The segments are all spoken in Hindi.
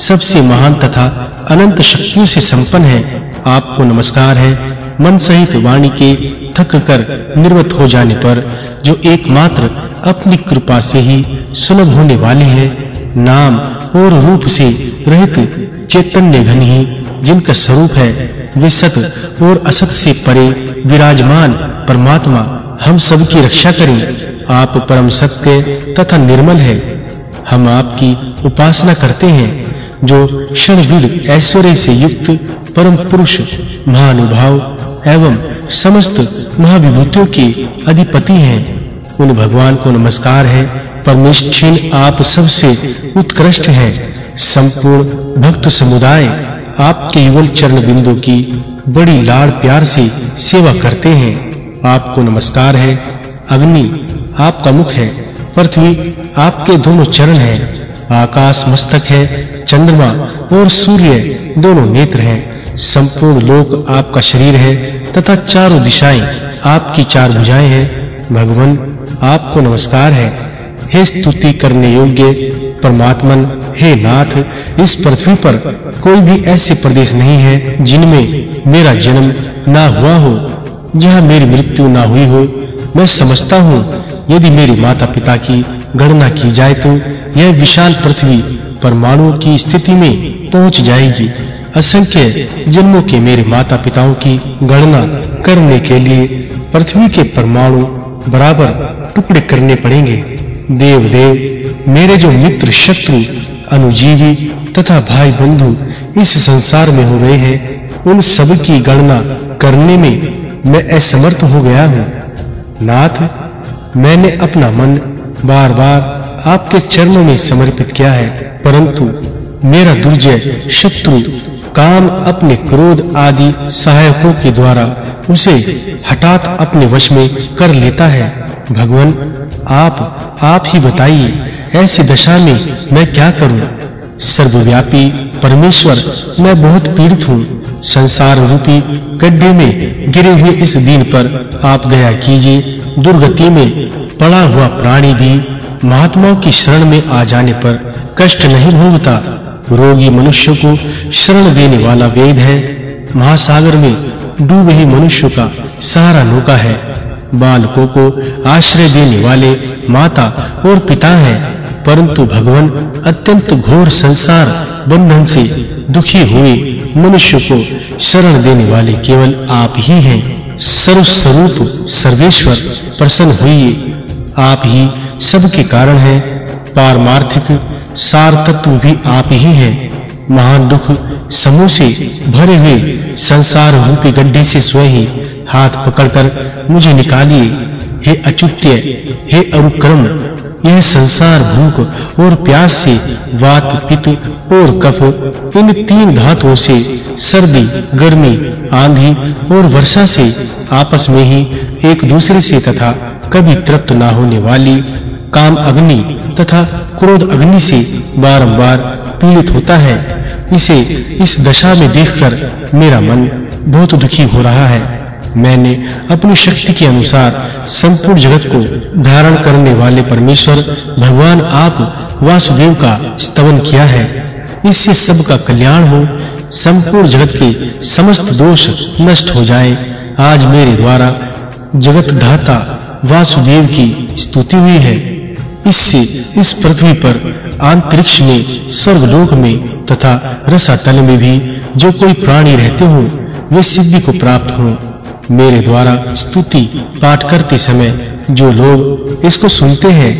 सबसे महान तथा अनंत शक्तियों से संपन्न है। आपको नमस्कार है। मन सहित वाणी के थक कर निर्वत हो जाने पर जो एकमात्र अपनी कृपा से ही सुलभ होने वाली है, नाम और रूप से रहित चैतन्य घन ही, जिनका स्वरूप है, वे सत और असत से परे विराजमान परमात्मा हम सब की रक्षा करें। आप परम सत्य तथा निर्मल है। हम आपकी उपासना करते हैं। जो षडविध ऐश्वर्य से युक्त परम पुरुष, महानुभाव एवं समस्त महाविभूतियों के अधिपति हैं। उन भगवान को नमस्कार है। परमेष्ठिन आप सबसे उत्कृष्ट हैं। संपूर्ण भक्त समुदाय आपके युगल चरण बिंदु की बड़ी लाड़ प्यार से सेवा करते हैं। आपको नमस्कार है। अग्नि आपका मुख है। पृथ्वी आपके दोनों चरण हैं। आकाश मस्तक है, चंद्रमा और सूर्य दोनों नेत्र हैं। संपूर्ण लोक आपका शरीर है तथा चारों दिशाएँ आपकी चार भुजाएँ हैं। भगवान, आपको नमस्कार है। हे स्तुति करने योग्य परमात्मन, हे नाथ, इस पृथ्वी पर कोई भी ऐसे प्रदेश नहीं है जिनमें मेरा जन्म ना हुआ हो, जहाँ मेरी मृत्यु ना हुई हो। मैं समझता हूँ, यदि मेरे माता-पिता की गणना की जाए तो यह विशाल पृथ्वी परमाणुओं की स्थिति में पहुँच जाएगी। असंख्य जन्मों के मेरे माता-पिताओं की गणना करने के लिए पृथ्वी के परमाणु बराबर टुकड़े करने पड़ेंगे। देव देव मेरे जो मित्र शत्रु, अनुजीवी तथा भाई बंधु इस संसार में हो गए हैं, उन सब की गणना करने में मैं असमर्थ हो गया हूँ। नाथ, मैंने अपना मन बार-बार आपके चरणों में समर्पित किया है, परंतु मेरा दुर्जय शत्रु काम अपने क्रोध आदि सहायकों के द्वारा उसे हठात अपने वश में कर लेता है। भगवान, आप आप ही बताइए, ऐसी दशा में मैं क्या करूँ? सर्वव्यापी परमेश्वर, मैं बहुत पीड़ित हूँ। संसार रूपी गड्ढे में गिरे हुए इस दिन पर आप दया कीजिए, दुर्गति में पड़ा हुआ प्राणी भी महात्माओं की शरण में आ जाने पर कष्ट नहीं भोगता। रोगी मनुष्य को शरण देने वाला वेद है। महासागर में डूबे ही मनुष्य का सहारा नौका है। बालकों को आश्रय देने वाले माता और पिता हैं, परंतु भगवान अत्यंत घोर संसार बंधन से दुखी हुए मनुष्य को शरण देने वाले केवल आप ही हैं। सर्वस्वरूप सर्वेश्वर प्रसन्न होइए आप ही सबके कारण हैं। पारमार्थिक सार तत्व भी आप ही हैं। महान दुख समूह से भरे हुए संसार रूपी गड्ढे से स्वयं ही हाथ पकड़कर मुझे निकालिए। हे अच्युत्य, हे अरुक्रम, यह संसार भूख और प्यास से वात, पित्त और कफ, इन तीन धातुओं से सर्दी, गर्मी, आंधी और वर्षा से आपस में ही एक दूसरे से तथा कभी तृप्त ना होने वाली काम अग्नि तथा क्रोध अग्नि से बारंबार पीड़ित होता है। इसे इस दशा में देखकर मेरा मन बहुत दुखी हो रहा है। मैंने अपनी शक्ति के अनुसार संपूर्ण जगत को धारण करने वाले परमेश्वर भगवान आप वासुदेव का स्तवन किया है। इससे सबका कल्याण हो, संपूर्ण जगत के समस्त दोष नष्ट हो जाएँ। आज मेरे द्वारा जगत धाता वासुदेव की स्तुति हुई है। इससे इस पृथ्वी पर अंतरिक्ष में, स्वर्गलोक में तथा रसातल में भी जो कोई प्राणी रहते हो, वे सिद्धि को प्राप्त हों। मेरे द्वारा स्तुति पाठ करते समय जो लोग इसको सुनते हैं,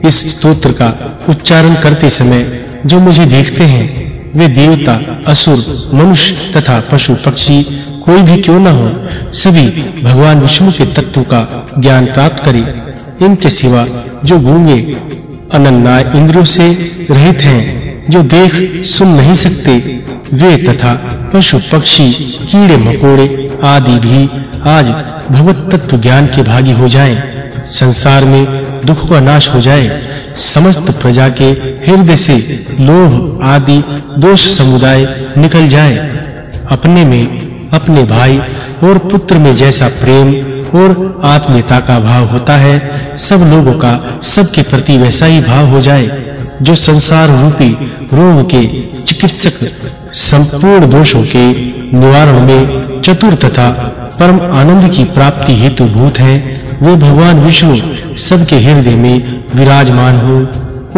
इस स्तोत्र का उच्चारण करते समय जो मुझे देखते हैं वे देवता, असुर, मनुष्य तथा पशु पक्षी कोई भी क्यों न हो, सभी भगवान विष्णु के तत्व का ज्ञान प्राप्त करें। इनके सिवा जो गूँगे अनन्ना इंद्रियों से रहित हैं, जो देख सुन नहीं सकते, वे तथा पशु पक्षी, कीड़े मकोड़े आदि भी आज भगवत तत्व ज्ञान के भागी हो जाएँ। संसार में दुख का नाश हो जाए। समस्त प्रजा के हृदय से लोभ आदि दोष समुदाय निकल जाए। अपने में अपने भाई और पुत्र में जैसा प्रेम और आत्मीयता का भाव होता है, सब लोगों का सबके प्रति वैसा ही भाव हो जाए, जो संसार रूपी रोग के चिकित्सक संपूर्ण दोषों के निवारण में चतुर तथा परम आनंद की प्राप्ति हेतु भूत है। वे भगवान विष्णु सबके हृदय में विराजमान हो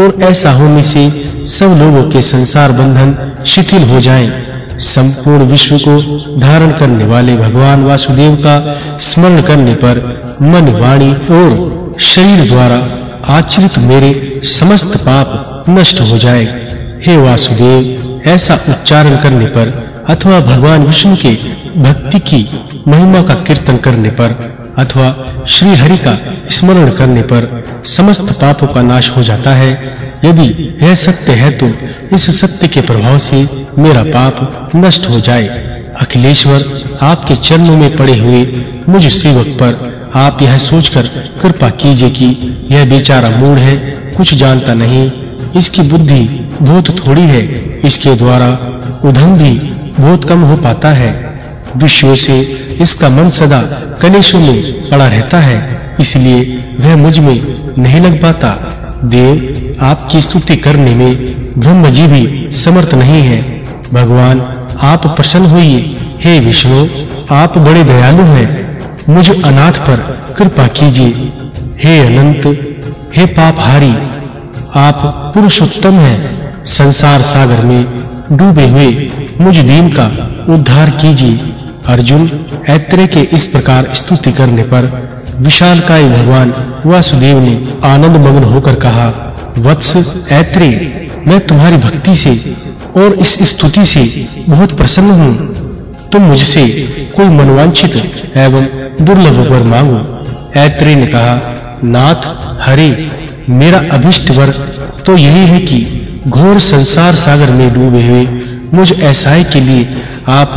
और ऐसा होने से सब लोगों के संसार बंधन शिथिल हो जाएँ। संपूर्ण विश्व को धारण करने वाले भगवान वासुदेव का स्मरण करने पर मन, वाणी और शरीर द्वारा आचरित मेरे समस्त पाप नष्ट हो जाए। हे वासुदेव, ऐसा उच्चारण करने पर अथवा भगवान विष्णु के भक्ति की महिमा का कीर्तन करने पर अथवा श्री हरि का स्मरण करने पर समस्त पापों का नाश हो जाता है। यदि यह सत्य है तो इस सत्य के प्रभाव से मेरा पाप नष्ट हो जाए। अखिलेश्वर, आपके चरणों में पड़े हुए मुझ सेवक पर आप यह सोचकर कृपा कीजिए कि यह बेचारा मूढ़ है, कुछ जानता नहीं। इसकी बुद्धि बहुत थोड़ी है, इसके द्वारा उधम भी बहुत कम हो पाता है। विषयों से इसका मन सदा कलेशों में पड़ा रहता है, इसलिए वह मुझमें नहीं लग पाता। देव, आपकी स्तुति करने में ब्रह्म जी भी समर्थ नहीं है। भगवान, आप प्रसन्न होइए। हे विष्णु, आप बड़े दयालु हैं। मुझ अनाथ पर कृपा कीजिए। हे अनंत, हे पापहारी, आप पुरुषोत्तम हैं। संसार सागर में डूबे हुए मुझ दीन का उद्धार कीजिए। अर्जुन ऐत्रेय के इस प्रकार स्तुति करने पर विशालकाय भगवान वासुदेव ने आनंद मग्न होकर कहा, वत्स, ऐत्रे, मैं तुम्हारी भक्ति से और इस स्तुति से बहुत प्रसन्न हूँ। तुम मुझसे कोई मनवांछित एवं दुर्लभ वर मांगो। ऐत्रेय ने कहा, नाथ, हरे, मेरा अभिष्ट वर तो यही है कि घोर संसार सागर में डूबे हुए मुझ ऐसाई के लिए आप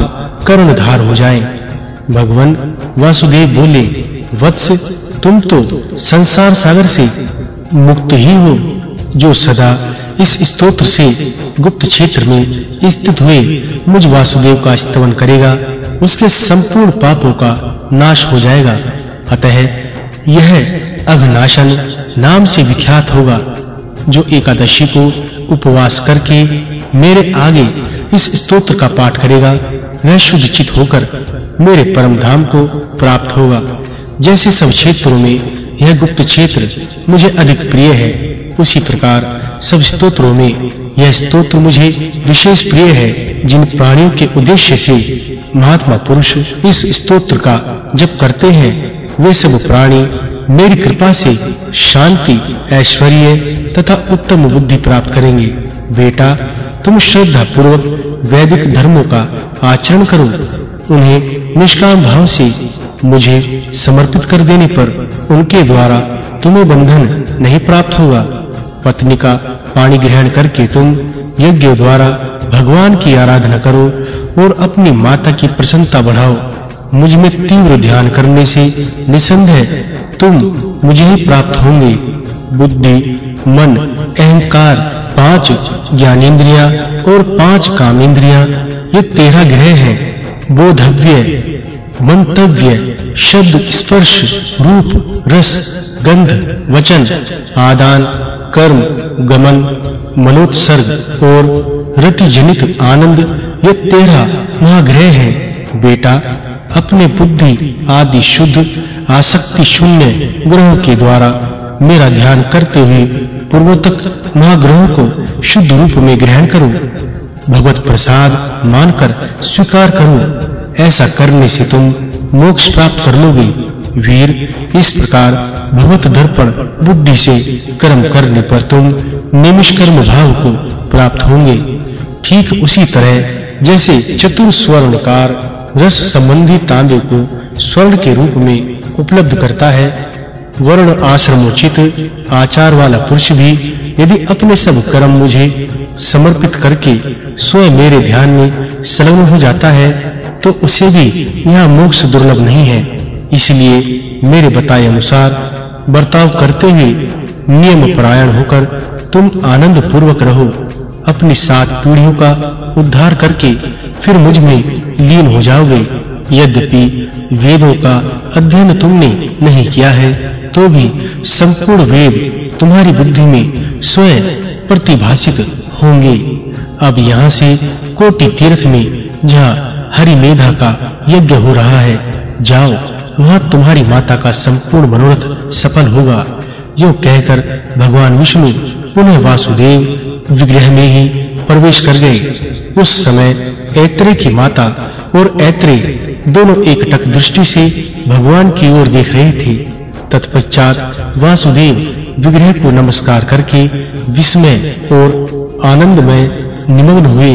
कर्णधार हो जाएँ। भगवान वासुदेव बोले, वत्स, तुम तो संसार सागर से मुक्त ही हो, जो सदा इस स्तोत्र से गुप्त क्षेत्र में स्थित हुए मुझ वासुदेव का स्तवन करेगा, उसके संपूर्ण पापों का नाश हो जाएगा। अतः यह अघनाशन नाम से विख्यात होगा, जो एकादशी को उपवास करके मेरे आगे इस स्तोत्र का पाठ करेगा। वह शुद्ध चित होकर मेरे परम धाम को प्राप्त होगा। जैसे सब क्षेत्रों में यह गुप्त क्षेत्र मुझे अधिक प्रिय है, उसी प्रकार सब स्तोत्रों में यह स्तोत्र मुझे विशेष प्रिय है, जिन प्राणियों के उद्देश्य से महात्मा पुरुष इस स्तोत्र का जप करते हैं। वे सब प्राणी मेरी कृपा से शांति, ऐश्वर्य तथा उत्तम बुद्धि प्राप्त करेंगे। बेटा, तुम श्रद्धा पूर्वक वैदिक धर्मों का आचरण करो। उन्हें निष्काम भाव से मुझे समर्पित कर देने पर उनके द्वारा तुम्हें बंधन नहीं प्राप्त होगा। पत्नी का पानी ग्रहण करके तुम यज्ञ द्वारा भगवान की आराधना करो और अपनी माता की प्रसन्नता बढ़ाओ। मुझमें तीव्र ध्यान करने से निसंदेह तुम मुझे ही प्राप्त होंगे। बुद्धि, मन, अहंकार, पाँच ज्ञानेंद्रियाँ और पाँच कामेंद्रियाँ ये तेरह ग्रह हैं। बोधव्य मंतव्य, शब्द स्पर्श, रूप, रस, गंध, वचन, आदान, कर्म, गमन, मनोत्सर्ग, और रति जनित आनंद, ये तेरह महाग्रह हैं। बेटा, अपने बुद्धि आदि शुद्ध, आसक्ति शून्य ग्रहों के द्वारा मेरा ध्यान करते हुए पूर्वोत्तक महाग्रहों को शुद्ध रूप में ग्रहण करो। भगवत प्रसाद मानकर स्वीकार करो। ऐसा करने से तुम मोक्ष प्राप्त कर लोगे। वीर, इस प्रकार भगवत दर्पण बुद्धि से कर्म करने पर तुम निमिष्कर्म भाव को प्राप्त होंगे। ठीक उसी तरह जैसे चतुर स्वर्णकार रस संबंधी तांबे को स्वर्ण के रूप में उपलब्ध करता है, वर्ण आश्रम उचित आचार वाला पुरुष भी यदि अपने सब कर्म मुझे समर्पित करके स्वयं मेरे ध्यान में संलग्न हो जाता है तो उसे भी यह मोक्ष दुर्लभ नहीं है। इसलिए मेरे बताए अनुसार बर्ताव करते हुए नियम परायण होकर तुम आनंद पूर्वक रहो, अपनी सात पीढ़ियों का उद्धार करके फिर मुझमें लीन हो जाओगे। यद्यपि वेदों का अध्ययन तुमने नहीं किया है तो भी संपूर्ण वेद तुम्हारी बुद्धि में स्वयं प्रतिभासित होंगे। अब यहाँ से कोटि तीर्थ में, जहाँ हरि मेधा का यज्ञ हो रहा है, जाओ, वहाँ तुम्हारी माता का संपूर्ण मनोरथ सफल होगा। यो कहकर भगवान विष्णु पुनः वासुदेव विग्रह में ही प्रवेश कर गए। उस समय ऐत्रे की माता और ऐत्रे दोनों एकटक दृष्टि से भगवान की ओर देख रहे थे। तत्पश्चात वासुदेव विग्रह को नमस्कार करके विस्मय और आनंद में निमग्न हुए